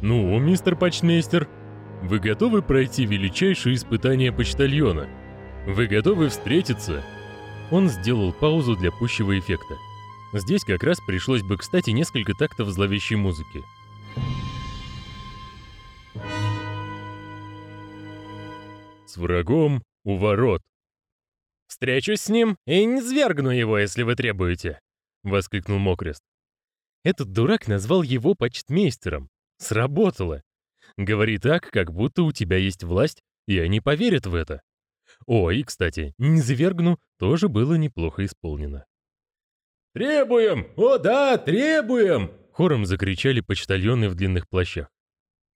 Ну, мистер почтмейстер, вы готовы пройти величайшее испытание почтальона? Вы готовы встретиться? Он сделал паузу для пущего эффекта. Здесь как раз пришлось бы, кстати, несколько тактов зловещей музыки. С врагом у ворот. «Встречусь с ним и не свергну его, если вы требуете», — воскликнул Мокрест. Этот дурак назвал его почтмейстером. Сработало. Говори так, как будто у тебя есть власть, и они поверят в это. О, и, кстати, «не завергну» тоже было неплохо исполнено. «Требуем! О да, требуем!» Хором закричали почтальоны в длинных плащах.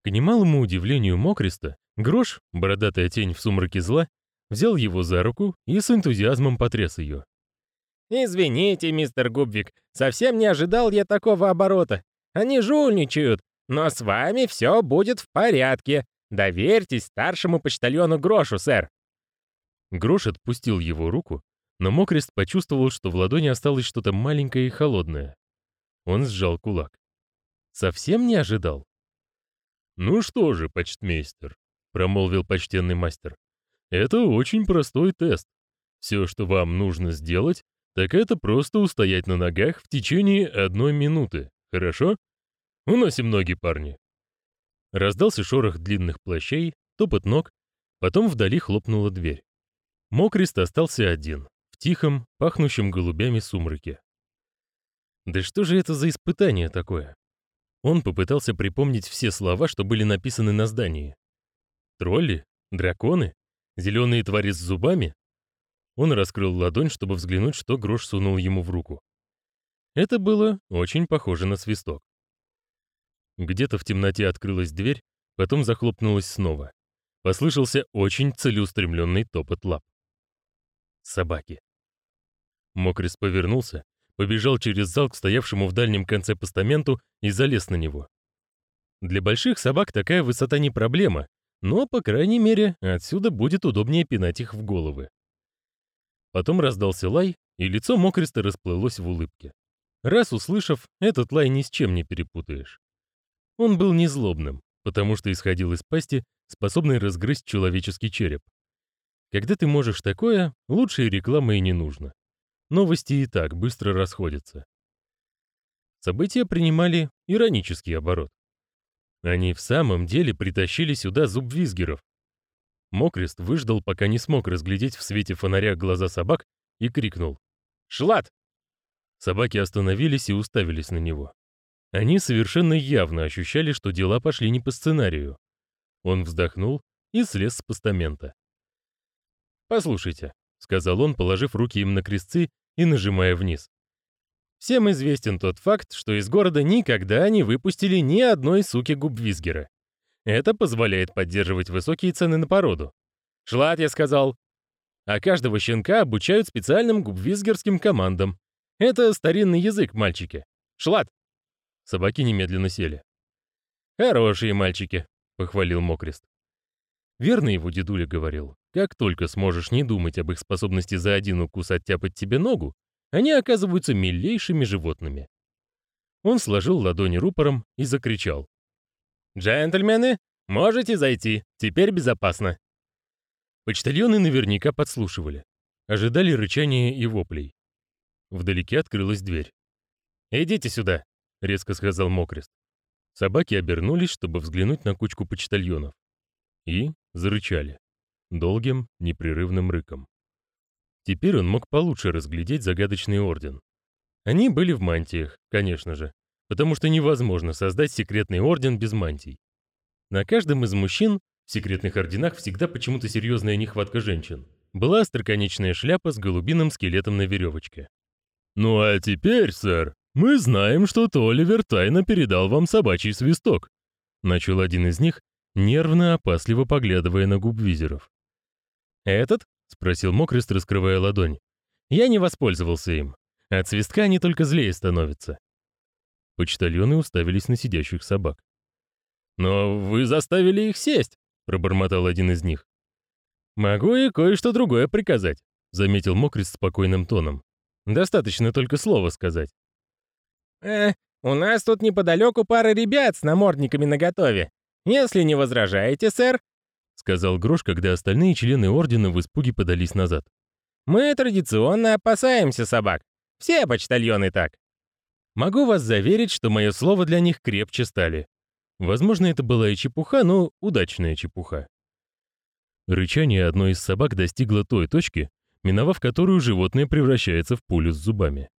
К немалому удивлению Мокриста, Грош, бородатая тень в сумраке зла, взял его за руку и с энтузиазмом потряс ее. «Извините, мистер Губвик, совсем не ожидал я такого оборота. Они жульничают, но с вами все будет в порядке. Доверьтесь старшему почтальону Грошу, сэр». Грош отпустил его руку, но Мокрест почувствовал, что в ладони осталось что-то маленькое и холодное. Он сжал кулак. Совсем не ожидал. «Ну что же, почтмейстер», — промолвил почтенный мастер, — «это очень простой тест. Все, что вам нужно сделать, так это просто устоять на ногах в течение одной минуты, хорошо? Уносим ноги, парни». Раздался шорох длинных плащей, топот ног, потом вдали хлопнула дверь. Мокрист остался один, в тихом, пахнущем голубями сумраке. Да что же это за испытание такое? Он попытался припомнить все слова, что были написаны на здании. Тролли? Драконы? Зеленые твари с зубами? Он раскрыл ладонь, чтобы взглянуть, что Грош сунул ему в руку. Это было очень похоже на свисток. Где-то в темноте открылась дверь, потом захлопнулась снова. Послышался очень целеустремленный топот лап. Собаки. Мокрис повернулся, побежал через зал к стоявшему в дальнем конце постаменту и залез на него. Для больших собак такая высота не проблема, но, по крайней мере, отсюда будет удобнее пинать их в головы. Потом раздался лай, и лицо Мокриста расплылось в улыбке. Раз услышав, этот лай ни с чем не перепутаешь. Он был не злобным, потому что исходил из пасти, способной разгрызть человеческий череп. Когда ты можешь такое, лучшей рекламы и не нужно. Новости и так быстро расходятся. События принимали иронический оборот. Они в самом деле притащили сюда зубвизгеров, Мокрест выждал, пока не смог разглядеть в свете фонаря глаза собак, и крикнул «Шлат!». Собаки остановились и уставились на него. Они совершенно явно ощущали, что дела пошли не по сценарию. Он вздохнул и слез с постамента. «Послушайте», — сказал он, положив руки им на крестцы и нажимая вниз. «Всем известен тот факт, что из города никогда не выпустили ни одной суки губвизгера. Это позволяет поддерживать высокие цены на породу. Шлат, я сказал. А каждого щенка обучают специальным губвизгерским командам. Это старинный язык, мальчики. Шлат. Собаки немедленно сели. Хорошие мальчики, похвалил Мокрест. Верно его дедуля говорил. Как только сможешь не думать об их способности за один укус оттяпать тебе ногу, они оказываются милейшими животными. Он сложил ладони рупором и закричал. «Джентльмены, можете зайти, теперь безопасно». Почтальоны наверняка подслушивали, ожидали рычания и воплей. Вдалеке открылась дверь. «Идите сюда», — резко сказал Мокрест. Собаки обернулись, чтобы взглянуть на кучку почтальонов. И зарычали. Долгим, непрерывным рыком. Теперь он мог получше разглядеть загадочный орден. Они были в мантиях, конечно же потому что невозможно создать секретный орден без мантий. На каждом из мужчин в секретных орденах всегда почему-то серьезная нехватка женщин. Была остроконечная шляпа с голубиным скелетом на веревочке. «Ну а теперь, сэр, мы знаем, что Толивер тайно передал вам собачий свисток», начал один из них, нервно опасливо поглядывая на губвизеров. «Этот?» — спросил Мокрест, раскрывая ладонь. «Я не воспользовался им. От свистка они только злее становятся. Почтальоны уставились на сидящих собак. «Но вы заставили их сесть», — пробормотал один из них. «Могу и кое-что другое приказать», — заметил Мокрис спокойным тоном. «Достаточно только слова сказать». «Э, У нас тут неподалеку пара ребят с намордниками наготове. Если не возражаете, сэр, — сказал Грош, когда остальные члены Ордена в испуге подались назад. «Мы традиционно опасаемся собак. Все почтальоны так». Могу вас заверить, что мое слово для них крепче стали. Возможно, это была и чепуха, но удачная чепуха. Рычание одной из собак достигло той точки, миновав которую животное превращается в пулю с зубами.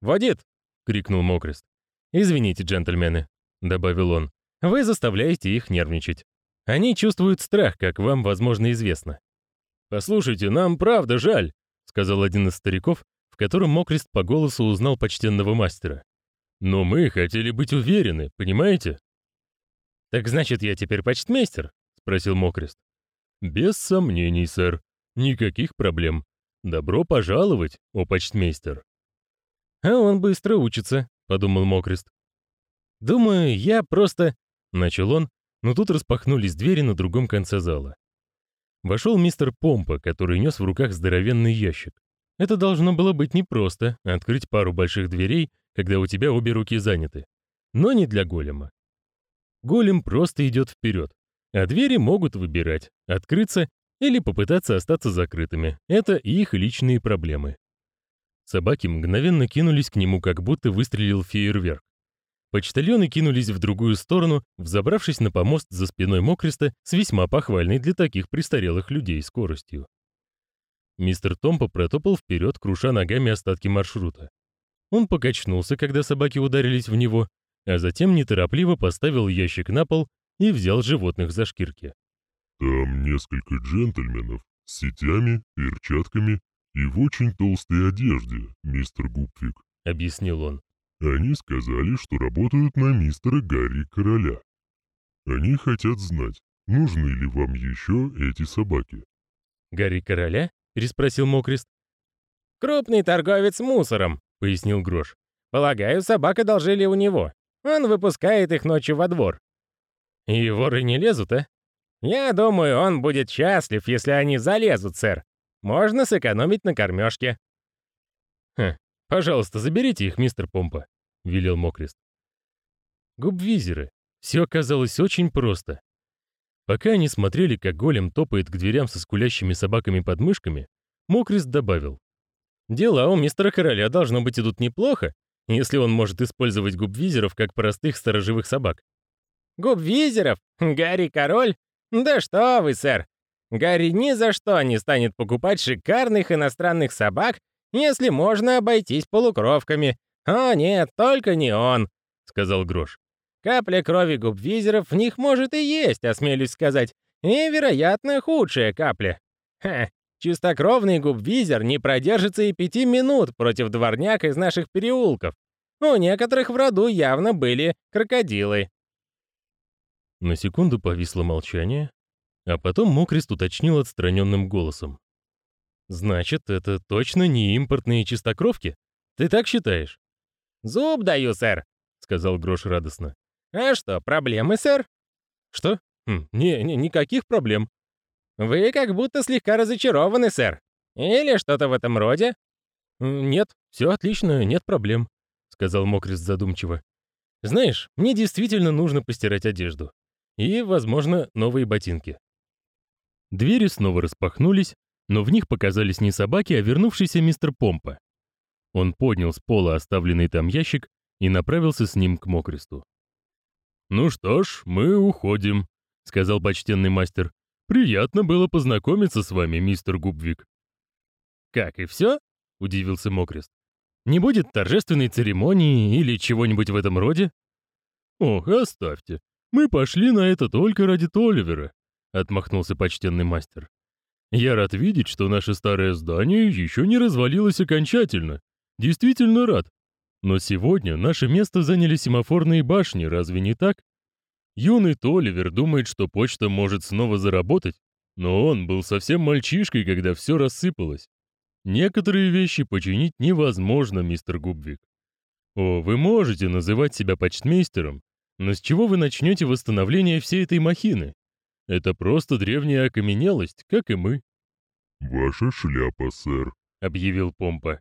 «Водит!» — крикнул Мокрест. «Извините, джентльмены», — добавил он. «Вы заставляете их нервничать. Они чувствуют страх, как вам, возможно, известно. «Послушайте, нам правда жаль», — сказал один из стариков, в котором Мокрест по голосу узнал почтенного мастера. «Но мы хотели быть уверены, понимаете?» «Так значит, я теперь почтмейстер?» — спросил Мокрест. «Без сомнений, сэр. Никаких проблем. Добро пожаловать, о почтмейстер». «А он быстро учится», — подумал Мокрест. «Думаю, я просто...» — начал он, но тут распахнулись двери на другом конце зала. Вошел мистер Помпа, который нес в руках здоровенный ящик. Это должно было быть непросто — открыть пару больших дверей, когда у тебя обе руки заняты. Но не для голема. Голем просто идет вперед, а двери могут выбирать — открыться или попытаться остаться закрытыми. Это их личные проблемы. Собаки мгновенно кинулись к нему, как будто выстрелил фейерверк. Почтальоны кинулись в другую сторону, взобравшись на помост за спиной Мокриста с весьма похвальной для таких престарелых людей скоростью. Мистер Томпо протопал вперед, круша ногами остатки маршрута. Он покачнулся, когда собаки ударились в него, а затем неторопливо поставил ящик на пол и взял животных за шкирки. «Там несколько джентльменов с сетями, перчатками и в очень толстой одежде, мистер Гупвик», — объяснил он. Они сказали, что работают на мистера Гарри Короля. Они хотят знать, нужны ли вам еще эти собаки. Гарри Короля? переспросил Мокрест. Крупный торговец мусором, пояснил Грош. Полагаю, собак одолжили у него. Он выпускает их ночью во двор. И воры не лезут, а? Я думаю, он будет счастлив, если они залезут, сэр. Можно сэкономить на кормежке. Хм, пожалуйста, заберите их, мистер Помпа. — велел Мокрест. Губвизеры. Все оказалось очень просто. Пока они смотрели, как голем топает к дверям со скулящими собаками под мышками, Мокрест добавил. «Дела у мистера Короля должно быть идут неплохо, если он может использовать губвизеров как простых сторожевых собак». «Губвизеров? Гарри Король? Да что вы, сэр! Гарри ни за что не станет покупать шикарных иностранных собак, если можно обойтись полукровками, «О, нет, только не он», — сказал Грош. «Капля крови губвизеров в них может и есть, осмелюсь сказать, и, вероятно, худшая капля. Ха, чистокровный губвизер не продержится и пяти минут против дворняк из наших переулков. У некоторых в роду явно были крокодилы». На секунду повисло молчание, а потом Мокрест уточнил отстраненным голосом. «Значит, это точно не импортные чистокровки? Ты так считаешь?» «Зуб даю, сэр», — сказал Грош радостно. «А что, проблемы, сэр?» «Что? Хм, не, не, никаких проблем». «Вы как будто слегка разочарованы, сэр. Или что-то в этом роде?» «Нет, все отлично, нет проблем», — сказал Мокрис задумчиво. «Знаешь, мне действительно нужно постирать одежду. И, возможно, новые ботинки». Двери снова распахнулись, но в них показались не собаки, а вернувшийся мистер Помпа. Он поднял с пола оставленный там ящик и направился с ним к Мокресту. «Ну что ж, мы уходим», — сказал почтенный мастер. «Приятно было познакомиться с вами, мистер Губвик». «Как, и все?» — удивился Мокрест. «Не будет торжественной церемонии или чего-нибудь в этом роде?» «Ох, оставьте. Мы пошли на это только ради Толивера», — отмахнулся почтенный мастер. «Я рад видеть, что наше старое здание еще не развалилось окончательно, Действительно рад. Но сегодня наше место заняли семафорные башни, разве не так? Юный Толивер думает, что почта может снова заработать, но он был совсем мальчишкой, когда все рассыпалось. Некоторые вещи починить невозможно, мистер Губвик. О, вы можете называть себя почтмейстером, но с чего вы начнете восстановление всей этой махины? Это просто древняя окаменелость, как и мы. «Ваша шляпа, сэр», — объявил Помпа.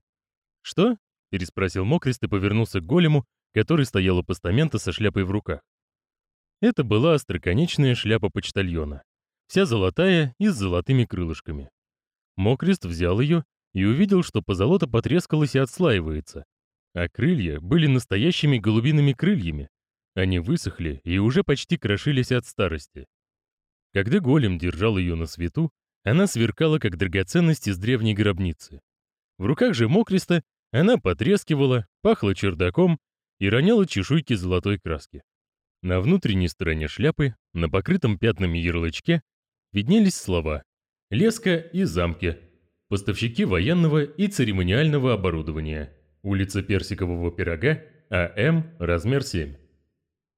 «Что?» — переспросил Мокрест и повернулся к голему, который стоял у постамента со шляпой в руках. Это была остроконечная шляпа почтальона, вся золотая и с золотыми крылышками. Мокрест взял ее и увидел, что позолота потрескалась и отслаивается, а крылья были настоящими голубиными крыльями. Они высохли и уже почти крошились от старости. Когда голем держал ее на свету, она сверкала, как драгоценность из древней гробницы. В руках же Мокриста она потрескивала, пахла чердаком и роняла чешуйки золотой краски. На внутренней стороне шляпы, на покрытом пятнами ярлычке, виднелись слова «Леска и замки», «Поставщики военного и церемониального оборудования», «Улица Персикового пирога», «АМ, размер 7».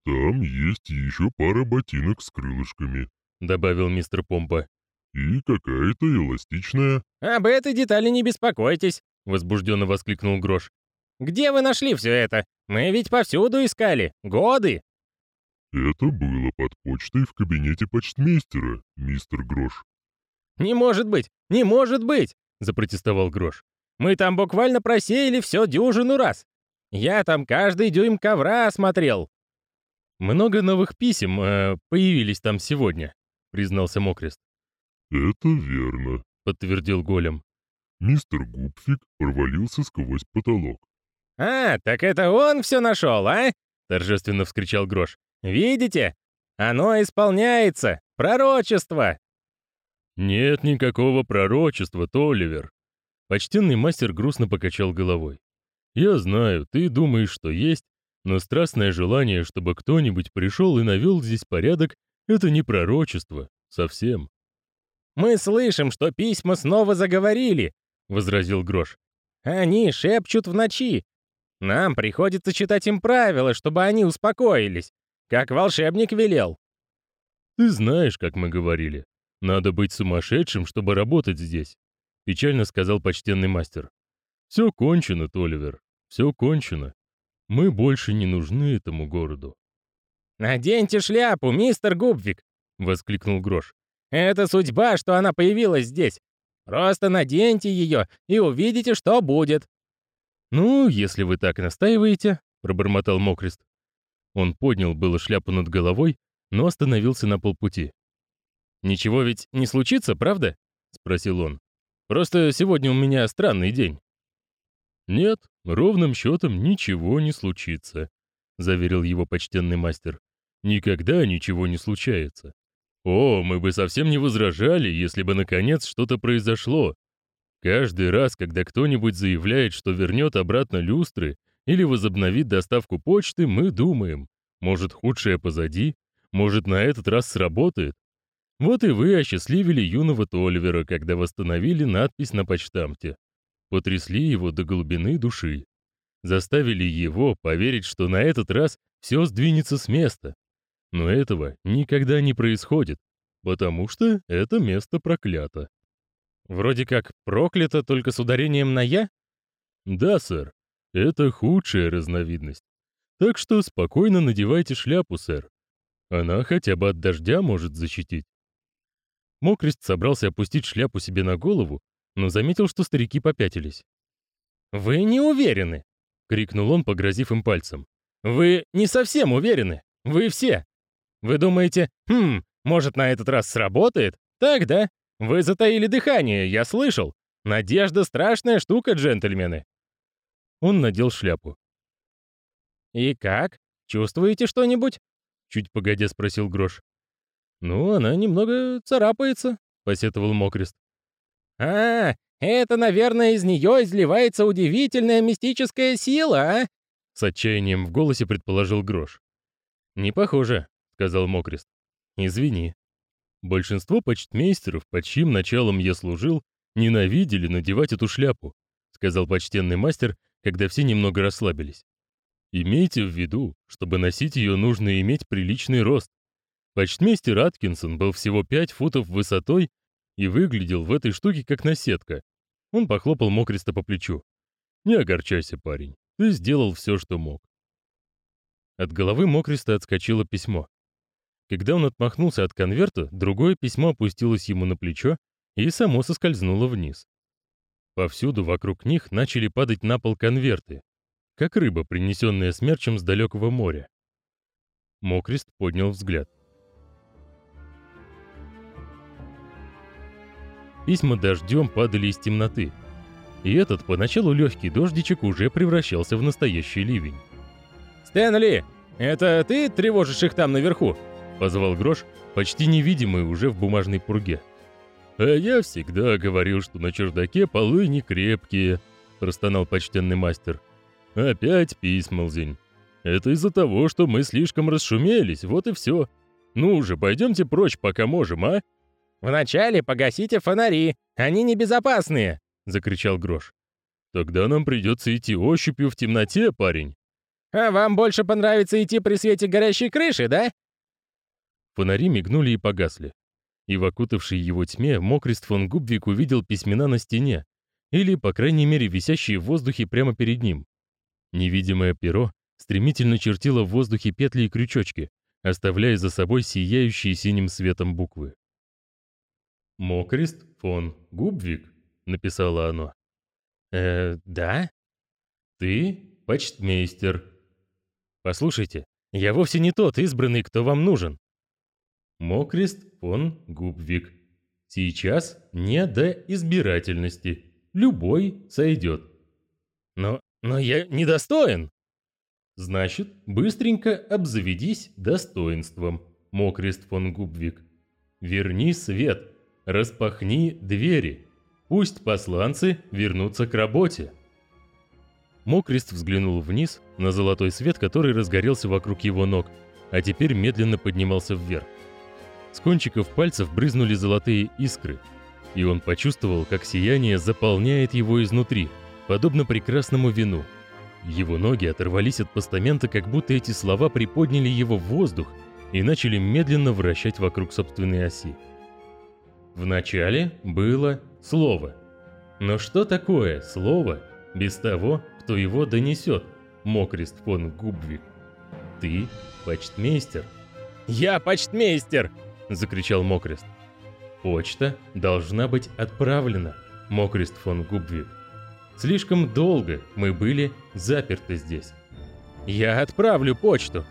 «Там есть еще пара ботинок с крылышками», — добавил мистер Помпа. «И какая-то эластичная». «Об этой детали не беспокойтесь», — возбужденно воскликнул Грош. «Где вы нашли все это? Мы ведь повсюду искали. Годы!» «Это было под почтой в кабинете почтмейстера, мистер Грош». «Не может быть! Не может быть!» — запротестовал Грош. «Мы там буквально просеяли все дюжину раз. Я там каждый дюйм ковра осмотрел». «Много новых писем э, появились там сегодня», — признался Мокрест. «Это верно», — подтвердил Голем. Мистер Гупфик провалился сквозь потолок. «А, так это он все нашел, а?» — торжественно вскричал Грош. «Видите? Оно исполняется! Пророчество!» «Нет никакого пророчества, Толивер!» Почтенный мастер грустно покачал головой. «Я знаю, ты думаешь, что есть, но страстное желание, чтобы кто-нибудь пришел и навел здесь порядок, это не пророчество, совсем». «Мы слышим, что письма снова заговорили», — возразил Грош. «Они шепчут в ночи. Нам приходится читать им правила, чтобы они успокоились, как волшебник велел». «Ты знаешь, как мы говорили. Надо быть сумасшедшим, чтобы работать здесь», — печально сказал почтенный мастер. «Все кончено, Толивер, все кончено. Мы больше не нужны этому городу». «Наденьте шляпу, мистер Губвик!» — воскликнул Грош. «Это судьба, что она появилась здесь. Просто наденьте ее и увидите, что будет». «Ну, если вы так настаиваете», — пробормотал Мокрест. Он поднял было шляпу над головой, но остановился на полпути. «Ничего ведь не случится, правда?» — спросил он. «Просто сегодня у меня странный день». «Нет, ровным счетом ничего не случится», — заверил его почтенный мастер. «Никогда ничего не случается. О, мы бы совсем не возражали, если бы наконец что-то произошло. Каждый раз, когда кто-нибудь заявляет, что вернет обратно люстры или возобновит доставку почты, мы думаем, может, худшее позади, может, на этот раз сработает. Вот и вы осчастливили юного Толивера, когда восстановили надпись на почтамте. Потрясли его до глубины души. Заставили его поверить, что на этот раз все сдвинется с места. Но этого никогда не происходит, потому что это место проклято. Вроде как проклято только с ударением на «я»? Да, сэр. Это худшая разновидность. Так что спокойно надевайте шляпу, сэр. Она хотя бы от дождя может защитить. Мокрест собрался опустить шляпу себе на голову, но заметил, что старики попятились. «Вы не уверены!» — крикнул он, погрозив им пальцем. «Вы не совсем уверены! Вы все! Вы думаете, хм, может, на этот раз сработает? Так, да? Вы затаили дыхание, я слышал. Надежда — страшная штука, джентльмены!» Он надел шляпу. «И как? Чувствуете что-нибудь?» Чуть погодя спросил Грош. «Ну, она немного царапается», — посетовал Мокрест. «А, это, наверное, из нее изливается удивительная мистическая сила, а?» С отчаянием в голосе предположил Грош. «Не похоже», — сказал Мокрест. «Извини. Большинство почтмейстеров, под чьим началом я служил, ненавидели надевать эту шляпу», — сказал почтенный мастер, когда все немного расслабились. «Имейте в виду, чтобы носить ее, нужно иметь приличный рост. Почтмейстер Аткинсон был всего 5 футов высотой и выглядел в этой штуке как наседка. Он похлопал Мокриста по плечу. «Не огорчайся, парень, ты сделал все, что мог». От головы Мокриста отскочило письмо. Когда он отмахнулся от конверта, другое письмо опустилось ему на плечо и само соскользнуло вниз. Повсюду вокруг них начали падать на пол конверты. как рыба, принесенная смерчем с далекого моря. Мокрест поднял взгляд. Письма дождем падали из темноты, и этот поначалу легкий дождичек уже превращался в настоящий ливень. «Стэнли, это ты тревожишь их там наверху?» — позвал Грош, почти невидимый уже в бумажной пурге. «А я всегда говорил, что на чердаке полы не крепкие», — простонал почтенный мастер. «Опять письмолзень. Это из-за того, что мы слишком расшумелись, вот и все. Ну уже, пойдемте прочь, пока можем, а?» «Вначале погасите фонари, они небезопасные!» — закричал Грош. «Тогда нам придется идти ощупью в темноте, парень». «А вам больше понравится идти при свете горящей крыши, да?» Фонари мигнули и погасли. И в окутавшей его тьме Мокрист фон Губвик увидел письмена на стене, или, по крайней мере, висящие в воздухе прямо перед ним. Невидимое перо стремительно чертило в воздухе петли и крючочки, оставляя за собой сияющие синим светом буквы. «Мокрист фон Губвик», — написало оно. «Э, да?» «Ты почтмейстер». «Послушайте, я вовсе не тот избранный, кто вам нужен». «Мокрист фон Губвик. Сейчас не до избирательности. Любой сойдет». «Но, но я недостоин». «Значит, быстренько обзаведись достоинством, Мокрист фон Губвик. Верни свет, распахни двери, пусть посланцы вернутся к работе». Мокрист взглянул вниз на золотой свет, который разгорелся вокруг его ног, а теперь медленно поднимался вверх. С кончиков пальцев брызнули золотые искры, и он почувствовал, как сияние заполняет его изнутри, подобно прекрасному вину. Его ноги оторвались от постамента, как будто эти слова приподняли его в воздух и начали медленно вращать вокруг собственной оси. Вначале было слово. Но что такое слово без того, кто его донесет, Мокрист фон Губвик? Ты почтмейстер. «Я почтмейстер!» — закричал Мокрест. «Почта должна быть отправлена, Мокрест фон Губвик. Слишком долго мы были заперты здесь. Я отправлю почту».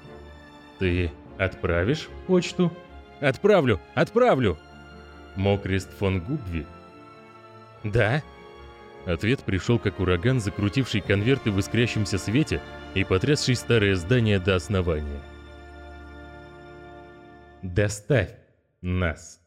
«Ты отправишь почту?» «Отправлю, отправлю!» Мокрест фон Губви? Да. Ответ пришел как ураган, закрутивший конверты в искрящемся свете и потрясший старое здание до основания. Доставь нас.